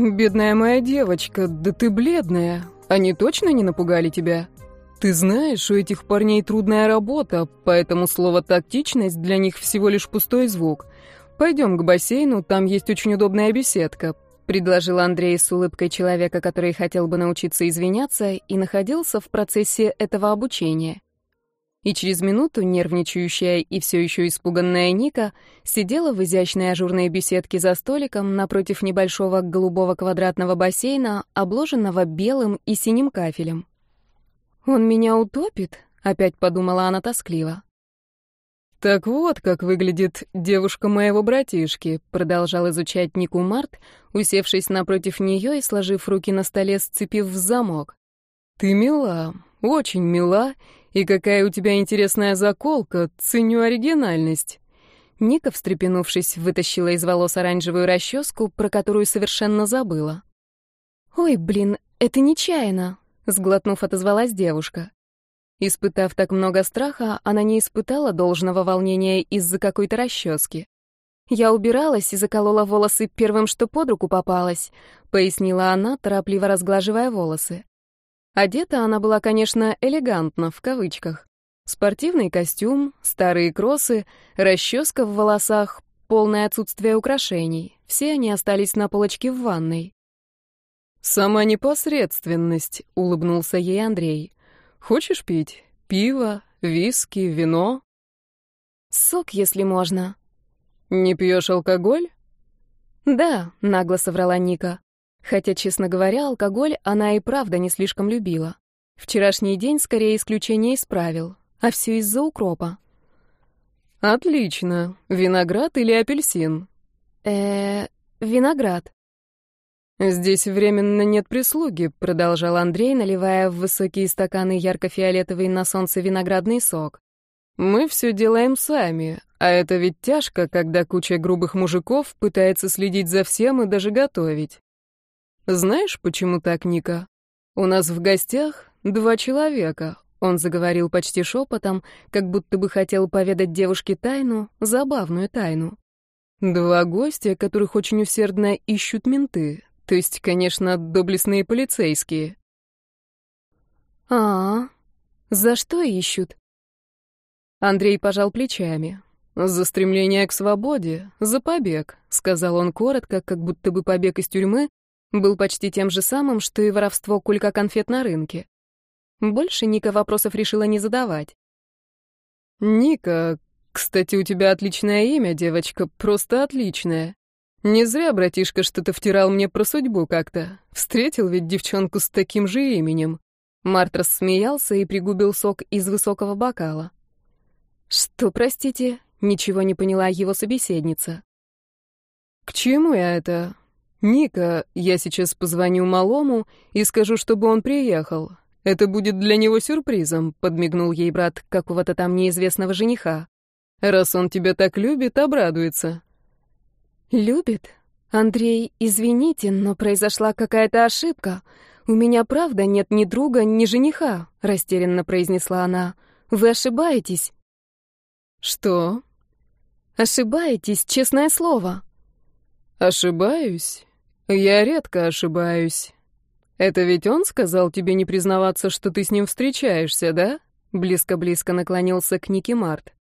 «Бедная моя девочка, да ты бледная. Они точно не напугали тебя? Ты знаешь, у этих парней трудная работа, поэтому слово «тактичность» для них всего лишь пустой звук. Пойдем к бассейну, там есть очень удобная беседка», — предложил Андрей с улыбкой человека, который хотел бы научиться извиняться и находился в процессе этого обучения. И через минуту нервничающая и все еще испуганная Ника сидела в изящной ажурной беседке за столиком напротив небольшого голубого квадратного бассейна, обложенного белым и синим кафелем. «Он меня утопит?» — опять подумала она тоскливо. «Так вот, как выглядит девушка моего братишки», — продолжал изучать Нику Март, усевшись напротив нее и сложив руки на столе, сцепив в замок. «Ты мила, очень мила и какая у тебя интересная заколка, ценю оригинальность». Ника, встрепенувшись, вытащила из волос оранжевую расческу, про которую совершенно забыла. «Ой, блин, это нечаянно», — сглотнув, отозвалась девушка. Испытав так много страха, она не испытала должного волнения из-за какой-то расчески. «Я убиралась и заколола волосы первым, что под руку попалось», — пояснила она, торопливо разглаживая волосы. Одета она была, конечно, элегантно, в кавычках. Спортивный костюм, старые кроссы, расческа в волосах, полное отсутствие украшений. Все они остались на полочке в ванной. «Сама непосредственность», — улыбнулся ей Андрей. «Хочешь пить? Пиво, виски, вино?» «Сок, если можно». «Не пьешь алкоголь?» «Да», — нагло соврала Ника. Хотя, честно говоря, алкоголь она и правда не слишком любила. Вчерашний день скорее исключение исправил, а все из-за укропа. «Отлично. Виноград или апельсин?» э виноград». «Здесь временно нет прислуги», — продолжал Андрей, наливая в высокие стаканы ярко-фиолетовый на солнце виноградный сок. «Мы все делаем сами, а это ведь тяжко, когда куча грубых мужиков пытается следить за всем и даже готовить. «Знаешь, почему так, Ника? У нас в гостях два человека». Он заговорил почти шепотом, как будто бы хотел поведать девушке тайну, забавную тайну. «Два гостя, которых очень усердно ищут менты, то есть, конечно, доблестные полицейские». «А, -а, за что ищут?» Андрей пожал плечами. «За стремление к свободе, за побег», — сказал он коротко, как будто бы побег из тюрьмы был почти тем же самым, что и воровство кулька конфет на рынке. Больше Ника вопросов решила не задавать. «Ника, кстати, у тебя отличное имя, девочка, просто отличное. Не зря братишка что-то втирал мне про судьбу как-то. Встретил ведь девчонку с таким же именем». Март рассмеялся и пригубил сок из высокого бокала. «Что, простите?» — ничего не поняла его собеседница. «К чему я это? «Ника, я сейчас позвоню малому и скажу, чтобы он приехал. Это будет для него сюрпризом», — подмигнул ей брат какого-то там неизвестного жениха. «Раз он тебя так любит, обрадуется». «Любит? Андрей, извините, но произошла какая-то ошибка. У меня правда нет ни друга, ни жениха», — растерянно произнесла она. «Вы ошибаетесь». «Что?» «Ошибаетесь, честное слово». «Ошибаюсь? «Я редко ошибаюсь. Это ведь он сказал тебе не признаваться, что ты с ним встречаешься, да?» Близко-близко наклонился к Нике Март.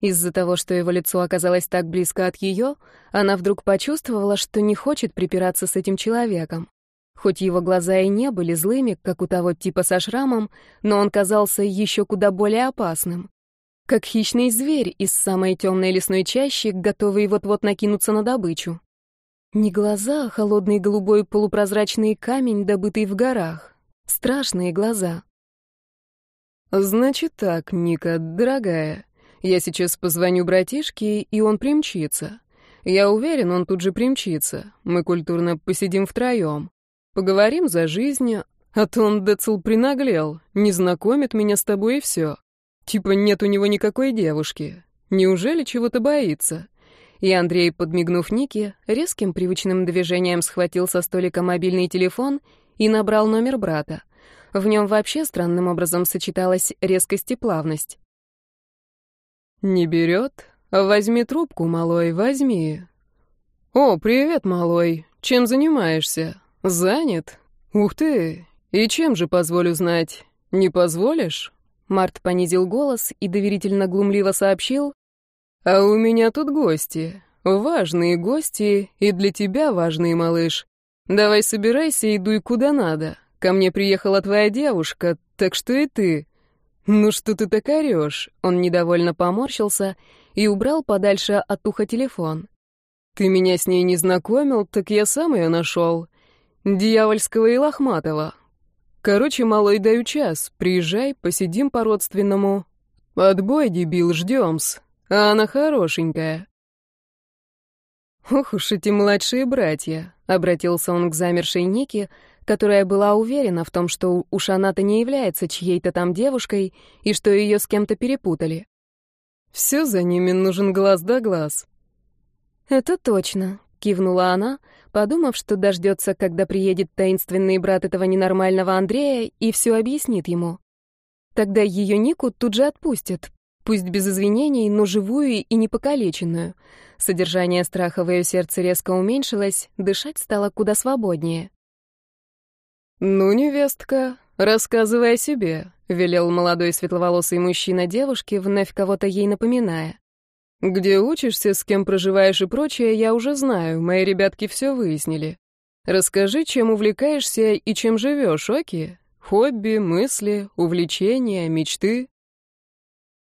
Из-за того, что его лицо оказалось так близко от ее, она вдруг почувствовала, что не хочет припираться с этим человеком. Хоть его глаза и не были злыми, как у того типа со шрамом, но он казался еще куда более опасным. Как хищный зверь из самой темной лесной чащи, готовый вот-вот накинуться на добычу. Не глаза, а холодный голубой полупрозрачный камень, добытый в горах. Страшные глаза. «Значит так, Ника, дорогая, я сейчас позвоню братишке, и он примчится. Я уверен, он тут же примчится. Мы культурно посидим втроем. Поговорим за жизнь, а то он, Децл, принаглел, не знакомит меня с тобой и все. Типа нет у него никакой девушки. Неужели чего-то боится?» И Андрей, подмигнув Нике, резким привычным движением схватил со столика мобильный телефон и набрал номер брата. В нем вообще странным образом сочеталась резкость и плавность. «Не берет? Возьми трубку, малой, возьми». «О, привет, малой. чем занимаешься? Занят? Ух ты! И чем же, позволю знать? Не позволишь?» Март понизил голос и доверительно-глумливо сообщил. «А у меня тут гости. Важные гости, и для тебя важные, малыш. Давай собирайся и дуй куда надо. Ко мне приехала твоя девушка, так что и ты. Ну что ты так орешь? Он недовольно поморщился и убрал подальше от уха телефон. Ты меня с ней не знакомил, так я сам ее нашел. Дьявольского и лохматого. Короче, малой, даю час. Приезжай, посидим по-родственному. Отбой, дебил, ждем-с. А она хорошенькая. «Ох уж эти младшие братья», — обратился он к замершей Нике, которая была уверена в том, что у Шаната не является чьей-то там девушкой и что ее с кем-то перепутали. «Все за ними нужен глаз да глаз». «Это точно», — кивнула она, подумав, что дождется, когда приедет таинственный брат этого ненормального Андрея и все объяснит ему. Тогда ее Нику тут же отпустят, пусть без извинений, но живую и непокалеченную. Содержание страха в ее сердце резко уменьшилось, дышать стало куда свободнее. «Ну, невестка, рассказывай о себе», — велел молодой светловолосый мужчина девушке, вновь кого-то ей напоминая. «Где учишься, с кем проживаешь и прочее, я уже знаю, мои ребятки все выяснили. Расскажи, чем увлекаешься и чем живешь, Оки? Хобби, мысли, увлечения, мечты?»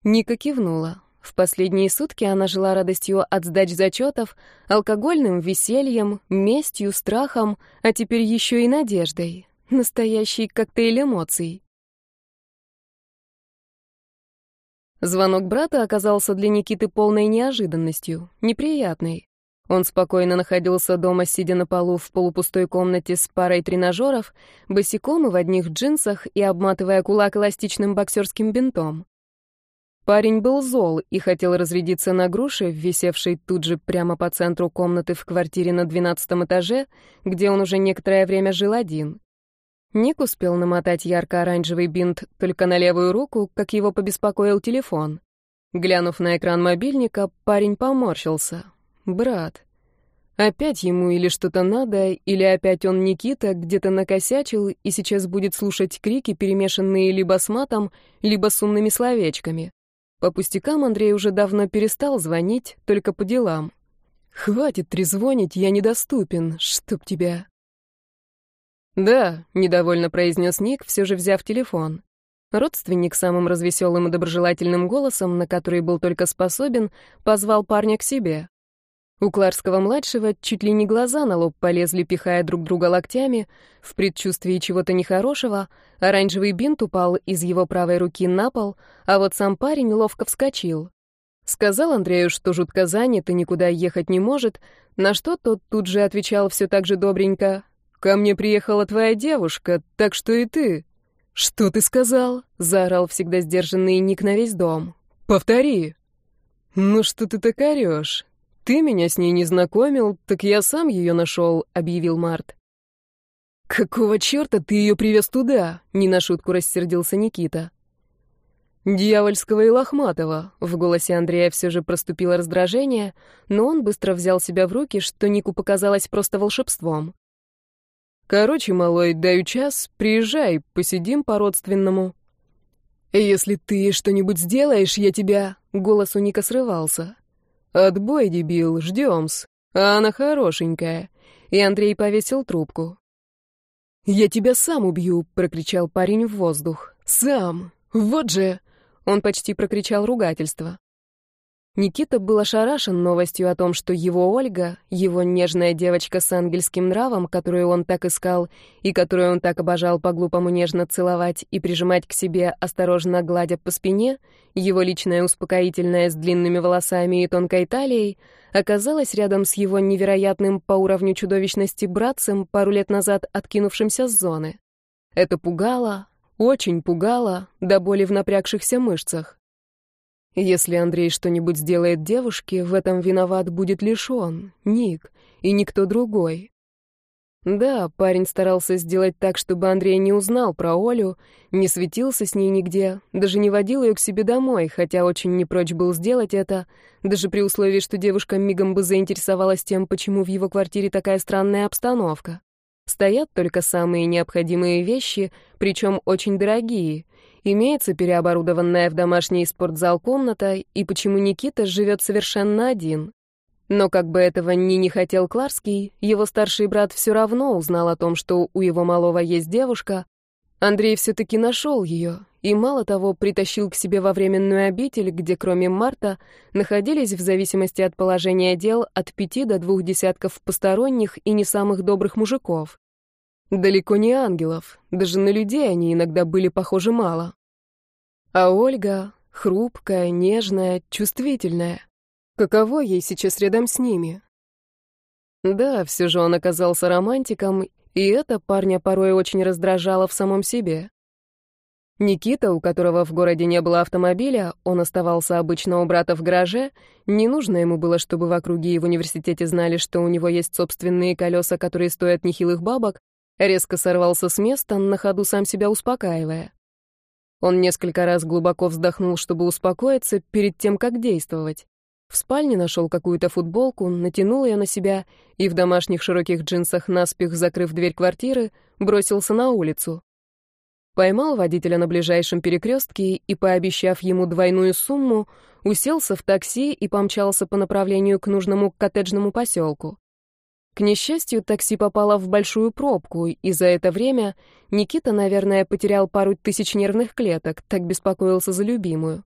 Ника кивнула. В последние сутки она жила радостью от сдач зачетов, алкогольным весельем, местью, страхом, а теперь еще и надеждой. Настоящий коктейль эмоций. Звонок брата оказался для Никиты полной неожиданностью, неприятной. Он спокойно находился дома, сидя на полу в полупустой комнате с парой тренажеров, босиком и в одних джинсах и обматывая кулак эластичным боксерским бинтом. Парень был зол и хотел разрядиться на груши, висевшей тут же прямо по центру комнаты в квартире на двенадцатом этаже, где он уже некоторое время жил один. Ник успел намотать ярко-оранжевый бинт только на левую руку, как его побеспокоил телефон. Глянув на экран мобильника, парень поморщился. «Брат». Опять ему или что-то надо, или опять он Никита где-то накосячил и сейчас будет слушать крики, перемешанные либо с матом, либо с умными словечками. По пустякам Андрей уже давно перестал звонить, только по делам. «Хватит трезвонить, я недоступен, чтоб тебя...» «Да», — недовольно произнес Ник, все же взяв телефон. Родственник самым развеселым и доброжелательным голосом, на который был только способен, позвал парня к себе. У Кларского-младшего чуть ли не глаза на лоб полезли, пихая друг друга локтями. В предчувствии чего-то нехорошего оранжевый бинт упал из его правой руки на пол, а вот сам парень ловко вскочил. Сказал Андрею, что жутко занят и никуда ехать не может, на что тот тут же отвечал все так же добренько. «Ко мне приехала твоя девушка, так что и ты». «Что ты сказал?» — заорал всегда сдержанный Ник на весь дом. «Повтори». «Ну что ты так орешь? «Ты меня с ней не знакомил, так я сам ее нашел», — объявил Март. «Какого черта ты ее привез туда?» — не на шутку рассердился Никита. «Дьявольского и лохматого», — в голосе Андрея все же проступило раздражение, но он быстро взял себя в руки, что Нику показалось просто волшебством. «Короче, малой, даю час, приезжай, посидим по-родственному». «Если ты что-нибудь сделаешь, я тебя...» — голос у Ника срывался. «Отбой, дебил, ждем-с. Она хорошенькая». И Андрей повесил трубку. «Я тебя сам убью!» — прокричал парень в воздух. «Сам! Вот же!» Он почти прокричал ругательство. Никита был ошарашен новостью о том, что его Ольга, его нежная девочка с ангельским нравом, которую он так искал и которую он так обожал по-глупому нежно целовать и прижимать к себе, осторожно гладя по спине, его личная успокоительная с длинными волосами и тонкой талией, оказалась рядом с его невероятным по уровню чудовищности братцем, пару лет назад откинувшимся с зоны. Это пугало, очень пугало, до боли в напрягшихся мышцах. Если Андрей что-нибудь сделает девушке, в этом виноват будет лишь он, Ник, и никто другой. Да, парень старался сделать так, чтобы Андрей не узнал про Олю, не светился с ней нигде, даже не водил ее к себе домой, хотя очень не прочь был сделать это, даже при условии, что девушка мигом бы заинтересовалась тем, почему в его квартире такая странная обстановка. Стоят только самые необходимые вещи, причем очень дорогие. Имеется переоборудованная в домашний спортзал комната, и почему Никита живет совершенно один. Но как бы этого ни не хотел Кларский, его старший брат все равно узнал о том, что у его малого есть девушка. Андрей все-таки нашел ее, и мало того, притащил к себе во временную обитель, где кроме Марта находились в зависимости от положения дел от пяти до двух десятков посторонних и не самых добрых мужиков. Далеко не ангелов, даже на людей они иногда были похожи мало. А Ольга — хрупкая, нежная, чувствительная. Каково ей сейчас рядом с ними? Да, все же он оказался романтиком, и это парня порой очень раздражало в самом себе. Никита, у которого в городе не было автомобиля, он оставался обычно у брата в гараже, не нужно ему было, чтобы в округе и в университете знали, что у него есть собственные колеса, которые стоят нехилых бабок, резко сорвался с места, на ходу сам себя успокаивая. Он несколько раз глубоко вздохнул, чтобы успокоиться перед тем, как действовать. В спальне нашел какую-то футболку, натянул ее на себя и в домашних широких джинсах, наспех закрыв дверь квартиры, бросился на улицу. Поймал водителя на ближайшем перекрестке и, пообещав ему двойную сумму, уселся в такси и помчался по направлению к нужному коттеджному поселку. К несчастью, такси попало в большую пробку, и за это время Никита, наверное, потерял пару тысяч нервных клеток, так беспокоился за любимую.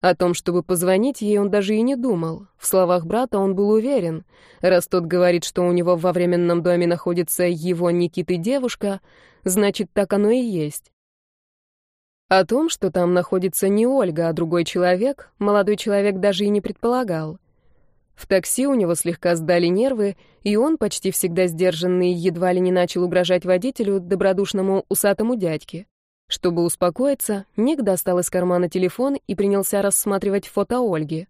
О том, чтобы позвонить ей, он даже и не думал. В словах брата он был уверен. Раз тот говорит, что у него во временном доме находится его Никиты девушка, значит, так оно и есть. О том, что там находится не Ольга, а другой человек, молодой человек даже и не предполагал. В такси у него слегка сдали нервы, и он, почти всегда сдержанный, едва ли не начал угрожать водителю, добродушному усатому дядьке. Чтобы успокоиться, Ник достал из кармана телефон и принялся рассматривать фото Ольги.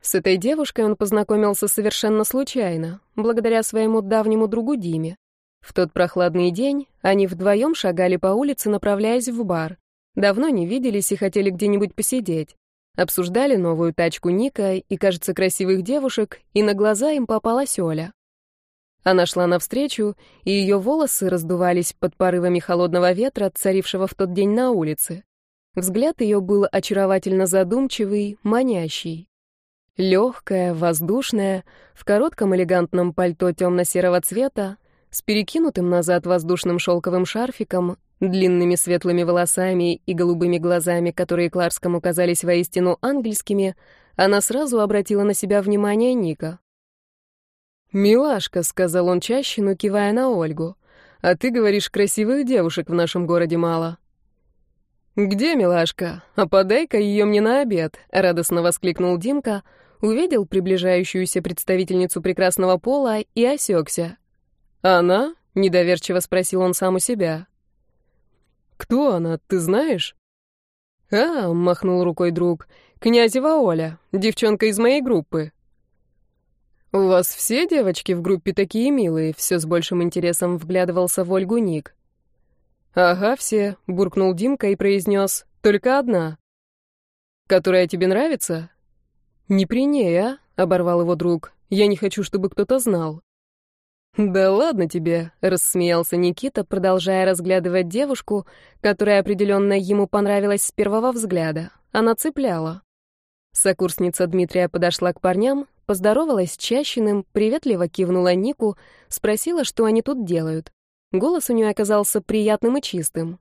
С этой девушкой он познакомился совершенно случайно, благодаря своему давнему другу Диме. В тот прохладный день они вдвоем шагали по улице, направляясь в бар. Давно не виделись и хотели где-нибудь посидеть. Обсуждали новую тачку Ника и, кажется, красивых девушек, и на глаза им попалась Оля. Она шла навстречу, и ее волосы раздувались под порывами холодного ветра, царившего в тот день на улице. Взгляд ее был очаровательно задумчивый, манящий. Легкая, воздушная, в коротком элегантном пальто темно-серого цвета, с перекинутым назад воздушным шелковым шарфиком, длинными светлыми волосами и голубыми глазами, которые Кларскому казались воистину ангельскими, она сразу обратила на себя внимание Ника. «Милашка», — сказал он чаще, но кивая на Ольгу. «А ты говоришь, красивых девушек в нашем городе мало». «Где милашка? А подай-ка ее мне на обед», — радостно воскликнул Димка, увидел приближающуюся представительницу прекрасного пола и осекся. «Она?» — недоверчиво спросил он сам у себя. «Кто она, ты знаешь?» «А», — махнул рукой друг, — «князева Оля, девчонка из моей группы». «У вас все девочки в группе такие милые?» — все с большим интересом вглядывался в Ольгу Ник. «Ага, все», — буркнул Димка и произнес. «Только одна». «Которая тебе нравится?» «Не при ней, а?» — оборвал его друг. «Я не хочу, чтобы кто-то знал». «Да ладно тебе», — рассмеялся Никита, продолжая разглядывать девушку, которая определенно ему понравилась с первого взгляда. Она цепляла. Сокурсница Дмитрия подошла к парням, Поздоровалась с Чащиным, приветливо кивнула Нику, спросила, что они тут делают. Голос у нее оказался приятным и чистым.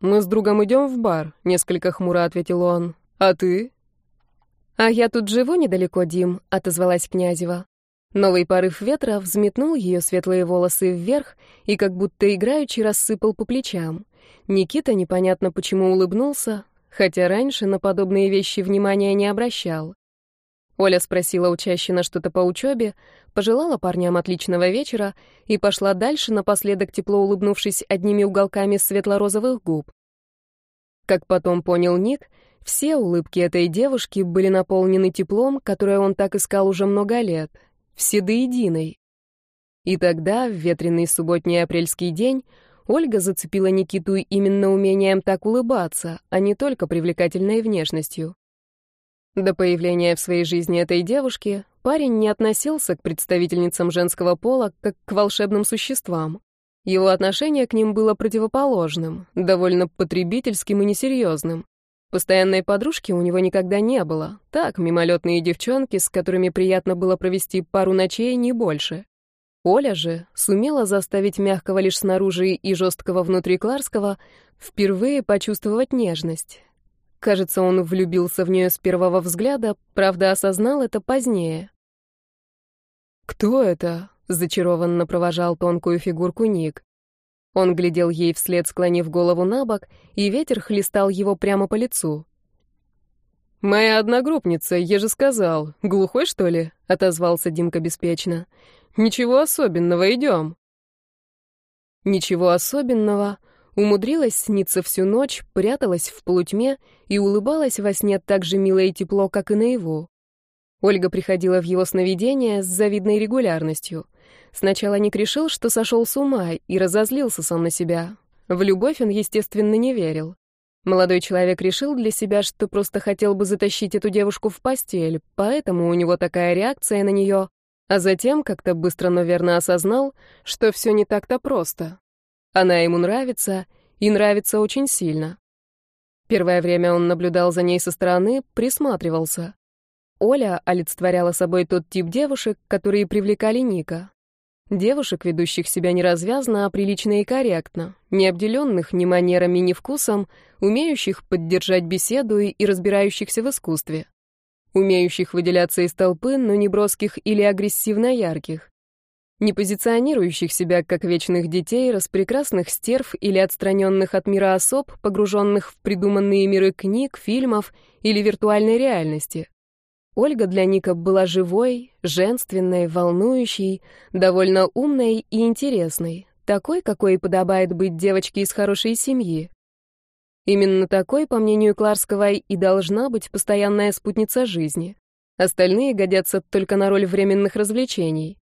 «Мы с другом идем в бар», — несколько хмуро ответил он. «А ты?» «А я тут живу недалеко, Дим», — отозвалась Князева. Новый порыв ветра взметнул ее светлые волосы вверх и как будто играючи рассыпал по плечам. Никита непонятно почему улыбнулся, хотя раньше на подобные вещи внимания не обращал. Оля спросила у Чащина что-то по учебе, пожелала парням отличного вечера и пошла дальше, напоследок тепло улыбнувшись одними уголками светло-розовых губ. Как потом понял Ник, все улыбки этой девушки были наполнены теплом, которое он так искал уже много лет, все до единой. И тогда, в ветреный субботний апрельский день, Ольга зацепила Никиту именно умением так улыбаться, а не только привлекательной внешностью. До появления в своей жизни этой девушки парень не относился к представительницам женского пола как к волшебным существам. Его отношение к ним было противоположным, довольно потребительским и несерьезным. Постоянной подружки у него никогда не было. Так, мимолетные девчонки, с которыми приятно было провести пару ночей, не больше. Оля же сумела заставить мягкого лишь снаружи и жесткого внутри Кларского впервые почувствовать нежность. Кажется, он влюбился в нее с первого взгляда, правда, осознал это позднее. «Кто это?» — зачарованно провожал тонкую фигурку Ник. Он глядел ей вслед, склонив голову на бок, и ветер хлестал его прямо по лицу. «Моя одногруппница, я же сказал. Глухой, что ли?» — отозвался Димка беспечно. «Ничего особенного, идем». Ничего особенного. Умудрилась сниться всю ночь, пряталась в полутьме и улыбалась во сне так же мило и тепло, как и наяву. Ольга приходила в его сновидения с завидной регулярностью. Сначала Ник решил, что сошел с ума, и разозлился сам на себя. В любовь он, естественно, не верил. Молодой человек решил для себя, что просто хотел бы затащить эту девушку в постель, поэтому у него такая реакция на нее, а затем как-то быстро, но верно осознал, что все не так-то просто. Она ему нравится, и нравится очень сильно. Первое время он наблюдал за ней со стороны, присматривался. Оля олицетворяла собой тот тип девушек, которые привлекали Ника. Девушек, ведущих себя не развязно, а прилично и корректно, не обделенных ни манерами, ни вкусом, умеющих поддержать беседу и разбирающихся в искусстве. Умеющих выделяться из толпы, но не броских или агрессивно ярких. Не позиционирующих себя как вечных детей, распрекрасных стерв или отстраненных от мира особ, погруженных в придуманные миры книг, фильмов или виртуальной реальности. Ольга для Ника была живой, женственной, волнующей, довольно умной и интересной, такой, какой подобает быть девочке из хорошей семьи. Именно такой, по мнению Кларского, и должна быть постоянная спутница жизни. Остальные годятся только на роль временных развлечений.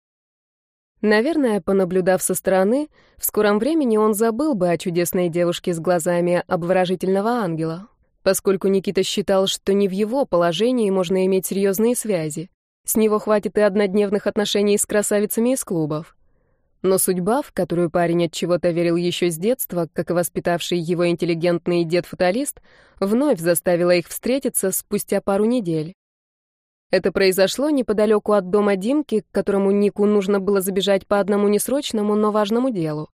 Наверное, понаблюдав со стороны, в скором времени он забыл бы о чудесной девушке с глазами обворожительного ангела, поскольку Никита считал, что не в его положении можно иметь серьезные связи. С него хватит и однодневных отношений с красавицами из клубов. Но судьба, в которую парень от чего-то верил еще с детства, как и воспитавший его интеллигентный дед-фаталист, вновь заставила их встретиться спустя пару недель. Это произошло неподалеку от дома Димки, к которому Нику нужно было забежать по одному несрочному, но важному делу.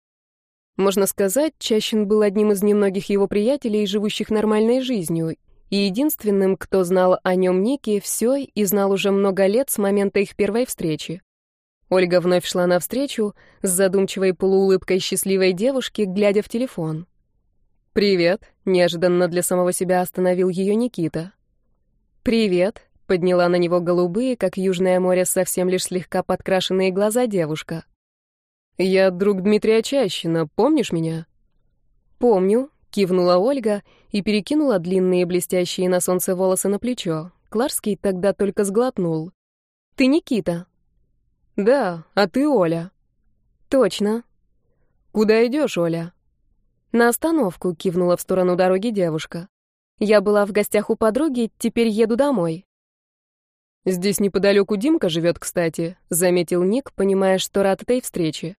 Можно сказать, Чащин был одним из немногих его приятелей, живущих нормальной жизнью, и единственным, кто знал о нем Нике все и знал уже много лет с момента их первой встречи. Ольга вновь шла навстречу с задумчивой полуулыбкой счастливой девушки, глядя в телефон. «Привет», — неожиданно для самого себя остановил ее Никита. «Привет», — подняла на него голубые, как южное море, совсем лишь слегка подкрашенные глаза девушка. «Я друг Дмитрия Чащина, помнишь меня?» «Помню», — кивнула Ольга и перекинула длинные блестящие на солнце волосы на плечо. Кларский тогда только сглотнул. «Ты Никита». «Да, а ты Оля». «Точно». «Куда идешь, Оля?» «На остановку», — кивнула в сторону дороги девушка. «Я была в гостях у подруги, теперь еду домой». «Здесь неподалеку Димка живет, кстати», — заметил Ник, понимая, что рад этой встрече.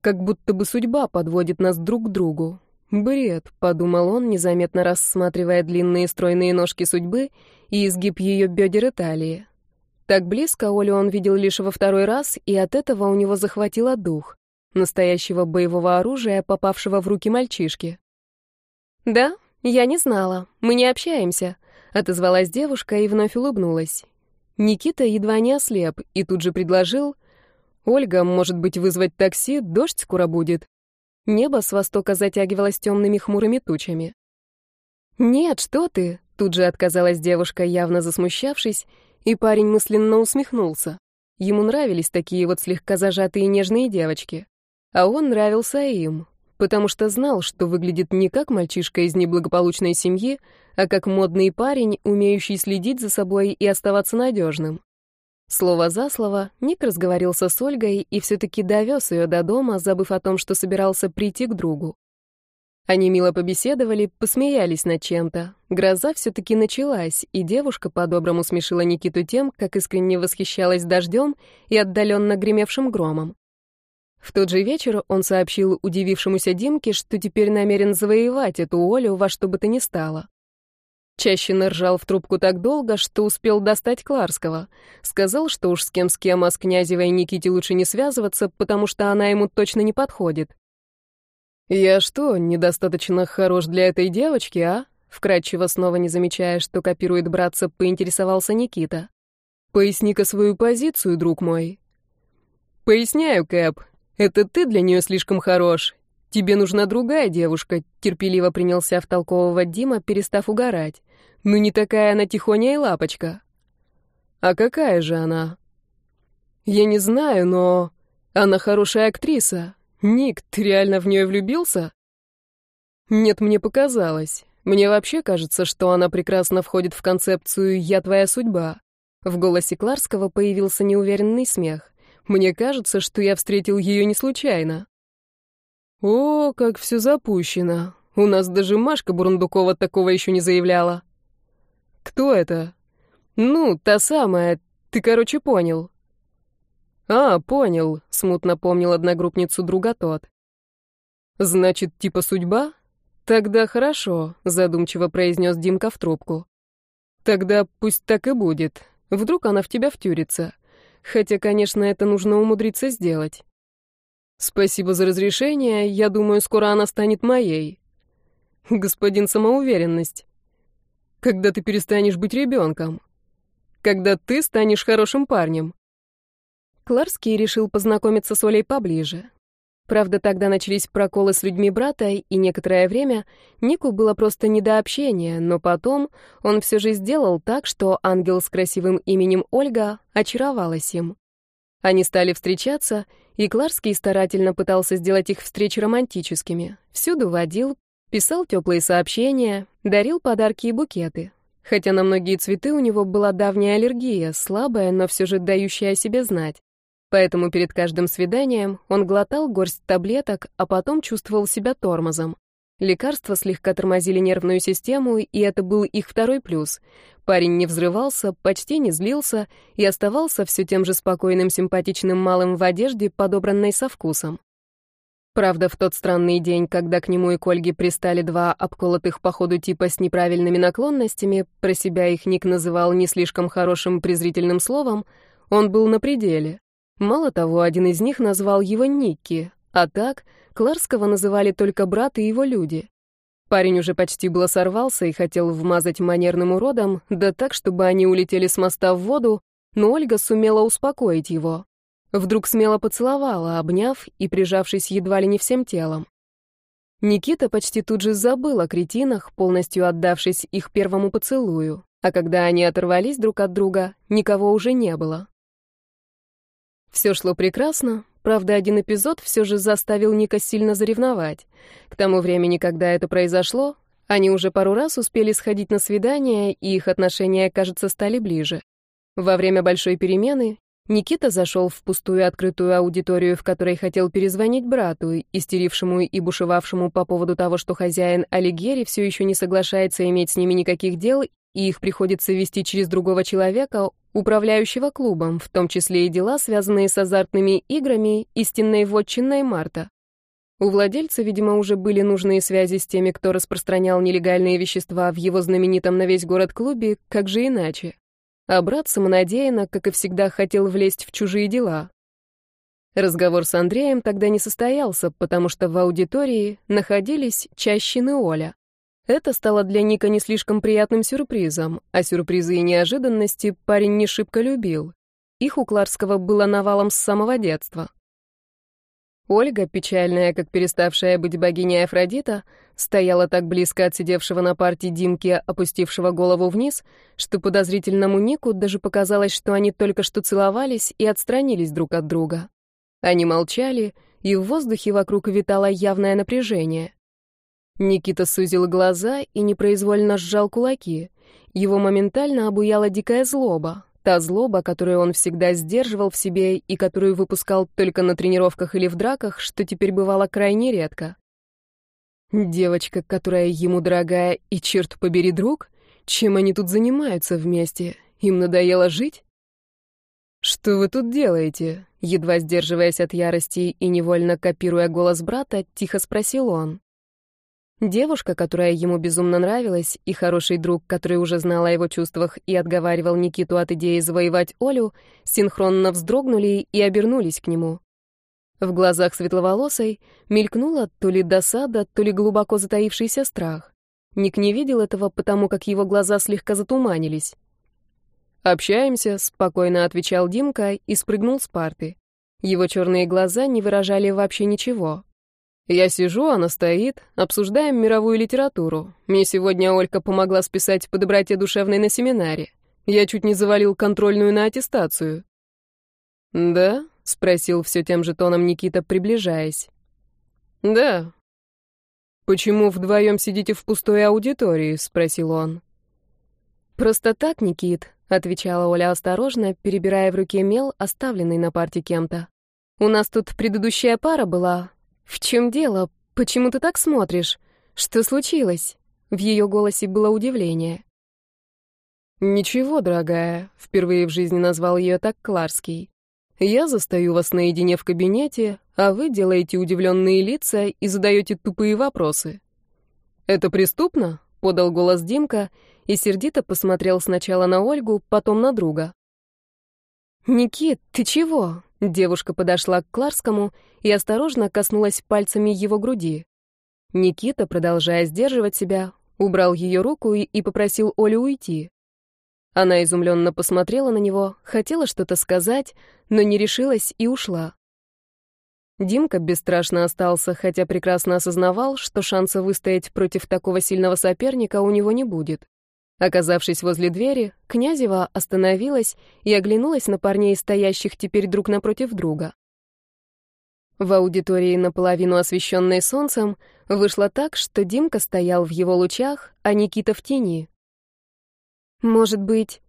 Как будто бы судьба подводит нас друг к другу. Бред, подумал он, незаметно рассматривая длинные стройные ножки судьбы и изгиб ее бедер и талии. Так близко Олю он видел лишь во второй раз, и от этого у него захватило дух. Настоящего боевого оружия, попавшего в руки мальчишки. «Да, я не знала. Мы не общаемся», — отозвалась девушка и вновь улыбнулась. Никита едва не ослеп и тут же предложил — «Ольга, может быть, вызвать такси? Дождь скоро будет». Небо с востока затягивалось темными хмурыми тучами. «Нет, что ты!» — тут же отказалась девушка, явно засмущавшись, и парень мысленно усмехнулся. Ему нравились такие вот слегка зажатые нежные девочки. А он нравился им, потому что знал, что выглядит не как мальчишка из неблагополучной семьи, а как модный парень, умеющий следить за собой и оставаться надежным. Слово за слово, Ник разговорился с Ольгой и все-таки довез ее до дома, забыв о том, что собирался прийти к другу. Они мило побеседовали, посмеялись над чем-то. Гроза все-таки началась, и девушка по-доброму смешила Никиту тем, как искренне восхищалась дождем и отдаленно гремевшим громом. В тот же вечер он сообщил удивившемуся Димке, что теперь намерен завоевать эту Олю во что бы то ни стало. Чаще наржал в трубку так долго, что успел достать Кларского. Сказал, что уж с кем с кем, а с Князевой Никите лучше не связываться, потому что она ему точно не подходит. «Я что, недостаточно хорош для этой девочки, а?» Вкратчиво, снова не замечая, что копирует братца, поинтересовался Никита. «Поясни-ка свою позицию, друг мой». «Поясняю, Кэп. Это ты для нее слишком хорош. Тебе нужна другая девушка», — терпеливо принялся втолковывать Дима, перестав угорать. Ну не такая она тихоня и лапочка. А какая же она? Я не знаю, но... Она хорошая актриса. Ник, ты реально в нее влюбился? Нет, мне показалось. Мне вообще кажется, что она прекрасно входит в концепцию «я твоя судьба». В голосе Кларского появился неуверенный смех. Мне кажется, что я встретил ее не случайно. О, как все запущено. У нас даже Машка Бурундукова такого еще не заявляла. «Кто это?» «Ну, та самая. Ты, короче, понял». «А, понял», — смутно помнил одногруппницу друга тот. «Значит, типа судьба? Тогда хорошо», — задумчиво произнес Димка в трубку. «Тогда пусть так и будет. Вдруг она в тебя втюрится. Хотя, конечно, это нужно умудриться сделать». «Спасибо за разрешение. Я думаю, скоро она станет моей». «Господин самоуверенность». Когда ты перестанешь быть ребенком? Когда ты станешь хорошим парнем? Кларский решил познакомиться с Олей поближе. Правда, тогда начались проколы с людьми брата, и некоторое время Нику было просто не до общения, но потом он все же сделал так, что ангел с красивым именем Ольга очаровалась им. Они стали встречаться, и Кларский старательно пытался сделать их встречи романтическими. Всюду водил, Писал теплые сообщения, дарил подарки и букеты. Хотя на многие цветы у него была давняя аллергия, слабая, но все же дающая о себе знать. Поэтому перед каждым свиданием он глотал горсть таблеток, а потом чувствовал себя тормозом. Лекарства слегка тормозили нервную систему, и это был их второй плюс. Парень не взрывался, почти не злился и оставался все тем же спокойным, симпатичным малым в одежде, подобранной со вкусом. Правда, в тот странный день, когда к нему и к Ольге пристали два обколотых по ходу типа с неправильными наклонностями, про себя их Ник называл не слишком хорошим презрительным словом, он был на пределе. Мало того, один из них назвал его Никки, а так Кларского называли только брат и его люди. Парень уже почти было сорвался и хотел вмазать манерным уродом, да так, чтобы они улетели с моста в воду, но Ольга сумела успокоить его. Вдруг смело поцеловала, обняв и прижавшись едва ли не всем телом. Никита почти тут же забыл о кретинах, полностью отдавшись их первому поцелую, а когда они оторвались друг от друга, никого уже не было. Все шло прекрасно, правда, один эпизод все же заставил Ника сильно заревновать. К тому времени, когда это произошло, они уже пару раз успели сходить на свидание, и их отношения, кажется, стали ближе. Во время большой перемены Никита зашел в пустую открытую аудиторию, в которой хотел перезвонить брату, истерившему и бушевавшему по поводу того, что хозяин Алигьери все еще не соглашается иметь с ними никаких дел, и их приходится вести через другого человека, управляющего клубом, в том числе и дела, связанные с азартными играми, истинной вотчиной Марта. У владельца, видимо, уже были нужные связи с теми, кто распространял нелегальные вещества в его знаменитом на весь город клубе, как же иначе. А брат самонадеянно, как и всегда, хотел влезть в чужие дела. Разговор с Андреем тогда не состоялся, потому что в аудитории находились Чащин и Оля. Это стало для Ника не слишком приятным сюрпризом, а сюрпризы и неожиданности парень не шибко любил. Их у Кларского было навалом с самого детства. Ольга, печальная, как переставшая быть богиней Афродита, стояла так близко от сидевшего на парте Димки, опустившего голову вниз, что подозрительному Нику даже показалось, что они только что целовались и отстранились друг от друга. Они молчали, и в воздухе вокруг витало явное напряжение. Никита сузил глаза и непроизвольно сжал кулаки. Его моментально обуяла дикая злоба, Та злоба, которую он всегда сдерживал в себе и которую выпускал только на тренировках или в драках, что теперь бывало крайне редко. Девочка, которая ему дорогая и, черт побери, друг? Чем они тут занимаются вместе? Им надоело жить? «Что вы тут делаете?» Едва сдерживаясь от ярости и невольно копируя голос брата, тихо спросил он. Девушка, которая ему безумно нравилась, и хороший друг, который уже знал о его чувствах и отговаривал Никиту от идеи завоевать Олю, синхронно вздрогнули и обернулись к нему. В глазах светловолосой мелькнула то ли досада, то ли глубоко затаившийся страх. Ник не видел этого, потому как его глаза слегка затуманились. «Общаемся», — спокойно отвечал Димка и спрыгнул с парты. Его черные глаза не выражали вообще ничего. Я сижу, она стоит, обсуждаем мировую литературу. Мне сегодня Олька помогла списать по доброте душевной на семинаре. Я чуть не завалил контрольную на аттестацию. «Да?» — спросил все тем же тоном Никита, приближаясь. «Да». «Почему вдвоем сидите в пустой аудитории?» — спросил он. «Просто так, Никит», — отвечала Оля осторожно, перебирая в руке мел, оставленный на парте кем-то. «У нас тут предыдущая пара была, «В чем дело? Почему ты так смотришь? Что случилось?» В ее голосе было удивление. «Ничего, дорогая», — впервые в жизни назвал ее так Кларский. «Я застаю вас наедине в кабинете, а вы делаете удивленные лица и задаете тупые вопросы». «Это преступно?» — подал голос Димка и сердито посмотрел сначала на Ольгу, потом на друга. «Никит, ты чего?» Девушка подошла к Кларскому и осторожно коснулась пальцами его груди. Никита, продолжая сдерживать себя, убрал ее руку и, и попросил Олю уйти. Она изумленно посмотрела на него, хотела что-то сказать, но не решилась и ушла. Димка бесстрашно остался, хотя прекрасно осознавал, что шанса выстоять против такого сильного соперника у него не будет. Оказавшись возле двери, Князева остановилась и оглянулась на парней, стоящих теперь друг напротив друга. В аудитории, наполовину освещенной солнцем, вышло так, что Димка стоял в его лучах, а Никита в тени. «Может быть...»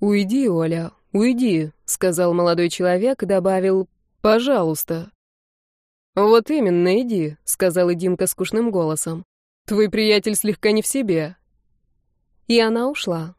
«Уйди, Оля, уйди», — сказал молодой человек добавил «пожалуйста». «Вот именно, иди», — сказал и Димка скучным голосом. «Твой приятель слегка не в себе, и она ушла.